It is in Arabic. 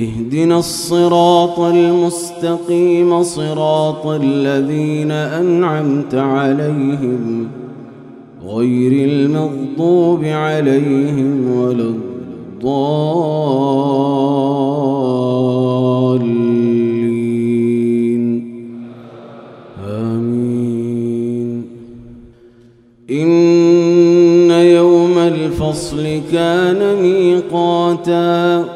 اهدنا الصراط المستقيم صراط الذين أنعمت عليهم غير المغضوب عليهم ولا الضالين. آمين. إن يوم الفصل كان ميقاتاً.